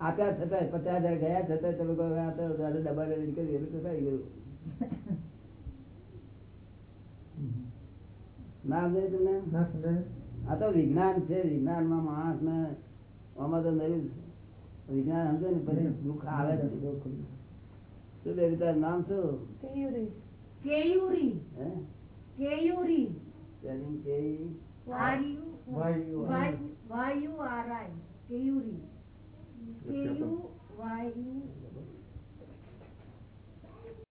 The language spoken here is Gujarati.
આપ્યા છતાંય પચાસ હજાર ગયા છતાં તમે ડબ્બા લઈને કર્યું એટલે તો થઈ ગયું. ના સમજાય તમને? ના સમજાય. આ તો વિજ્ઞાન છે વિજ્ઞાનમાં માણસ ને આમાં તો નવું વિજ્ઞાન સમજો ને પછી દુઃખ આવે જ શું તારું નામ શું? કેયુરી. કેયુરી. હે? કેયુરી. સ્પેલિંગ કે વાયુ વાયુ 爱给有你